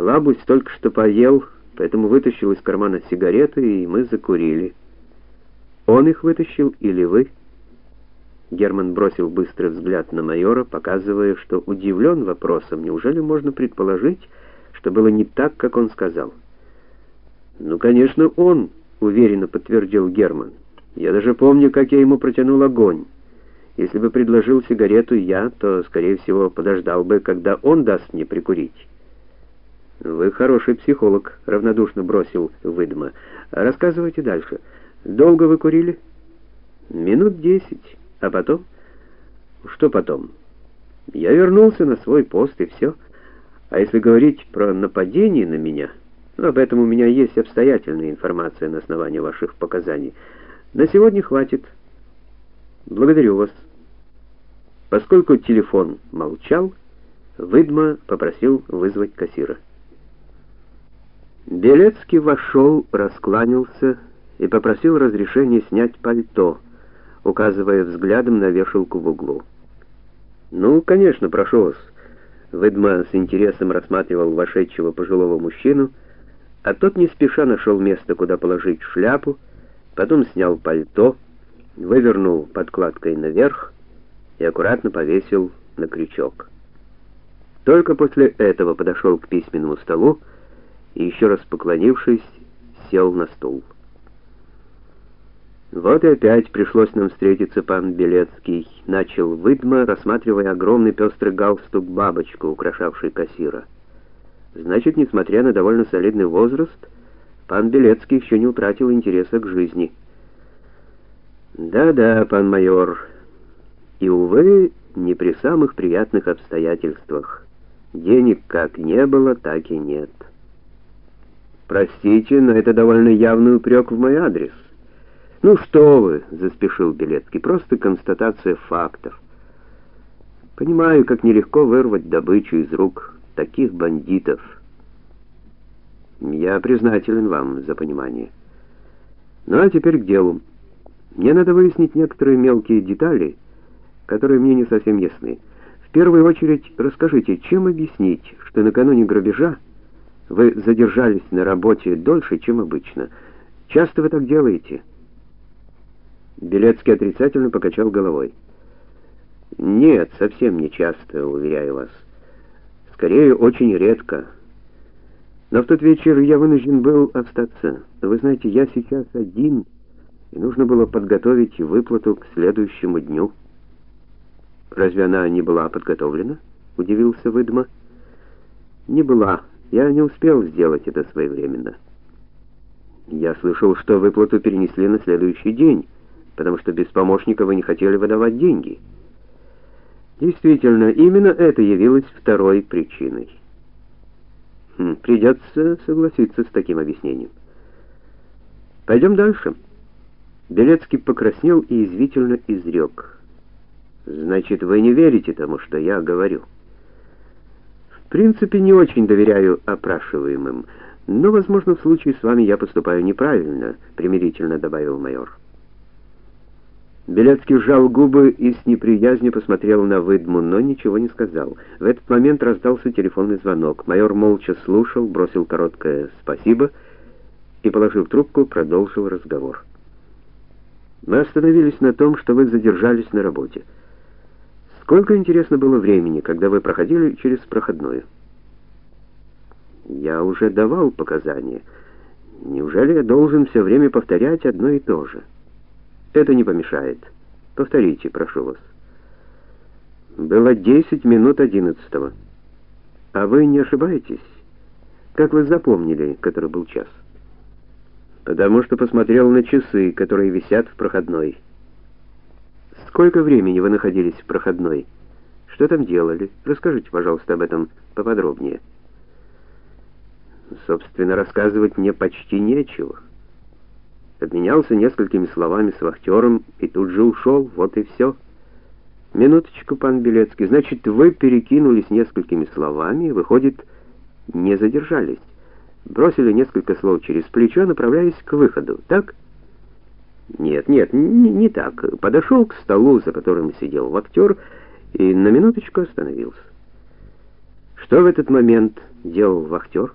Лабусь только что поел, поэтому вытащил из кармана сигареты, и мы закурили. Он их вытащил или вы? Герман бросил быстрый взгляд на майора, показывая, что удивлен вопросом. Неужели можно предположить, что было не так, как он сказал? Ну, конечно, он, уверенно подтвердил Герман. Я даже помню, как я ему протянул огонь. Если бы предложил сигарету я, то, скорее всего, подождал бы, когда он даст мне прикурить. Вы хороший психолог, равнодушно бросил Выдма. Рассказывайте дальше. Долго вы курили? Минут десять. А потом? Что потом? Я вернулся на свой пост и все. А если говорить про нападение на меня, ну, об этом у меня есть обстоятельная информация на основании ваших показаний. На сегодня хватит. Благодарю вас. Поскольку телефон молчал, Выдма попросил вызвать кассира. Белецкий вошел, раскланялся и попросил разрешения снять пальто, указывая взглядом на вешалку в углу. «Ну, конечно, прошу вас». Выдма с интересом рассматривал вошедшего пожилого мужчину, а тот не спеша нашел место, куда положить шляпу, потом снял пальто, вывернул подкладкой наверх и аккуратно повесил на крючок. Только после этого подошел к письменному столу и еще раз поклонившись, сел на стул. Вот и опять пришлось нам встретиться, пан Белецкий, начал Выдма, рассматривая огромный пестрый галстук бабочку, украшавший кассира. Значит, несмотря на довольно солидный возраст, пан Белецкий еще не утратил интереса к жизни. Да-да, пан майор. И увы, не при самых приятных обстоятельствах. Денег как не было, так и нет. Простите, но это довольно явный упрек в мой адрес. Ну что вы, заспешил Белецкий, просто констатация фактов. Понимаю, как нелегко вырвать добычу из рук таких бандитов. Я признателен вам за понимание. Ну а теперь к делу. Мне надо выяснить некоторые мелкие детали, которые мне не совсем ясны. В первую очередь, расскажите, чем объяснить, что накануне грабежа вы задержались на работе дольше, чем обычно? Часто вы так делаете? Белецкий отрицательно покачал головой. Нет, совсем не часто, уверяю вас. Скорее, очень редко. Но в тот вечер я вынужден был остаться. Вы знаете, я сейчас один, и нужно было подготовить выплату к следующему дню. Разве она не была подготовлена? удивился Выдма. Не была. Я не успел сделать это своевременно. Я слышал, что выплату перенесли на следующий день, потому что без помощника вы не хотели выдавать деньги. Действительно, именно это явилось второй причиной. Хм, придется согласиться с таким объяснением. Пойдем дальше. Белецкий покраснел и извивительно изрек. Значит, вы не верите тому, что я говорю? В принципе, не очень доверяю опрашиваемым, но, возможно, в случае с вами я поступаю неправильно, примирительно добавил майор. Белецкий сжал губы и с неприязнью посмотрел на Выдму, но ничего не сказал. В этот момент раздался телефонный звонок. Майор молча слушал, бросил короткое «спасибо» и, положив трубку, продолжил разговор. Мы остановились на том, что вы задержались на работе. Сколько, интересно, было времени, когда вы проходили через проходную? Я уже давал показания. Неужели я должен все время повторять одно и то же? Это не помешает. Повторите, прошу вас. Было 10 минут одиннадцатого. А вы не ошибаетесь? Как вы запомнили, который был час? Потому что посмотрел на часы, которые висят в проходной. Сколько времени вы находились в проходной? Что там делали? Расскажите, пожалуйста, об этом поподробнее. Собственно, рассказывать мне почти нечего обменялся несколькими словами с вахтером и тут же ушел, вот и все. Минуточку, пан Белецкий, значит, вы перекинулись несколькими словами, выходит, не задержались. Бросили несколько слов через плечо, направляясь к выходу, так? Нет, нет, не, не так. Подошел к столу, за которым сидел вахтер, и на минуточку остановился. Что в этот момент делал вахтер?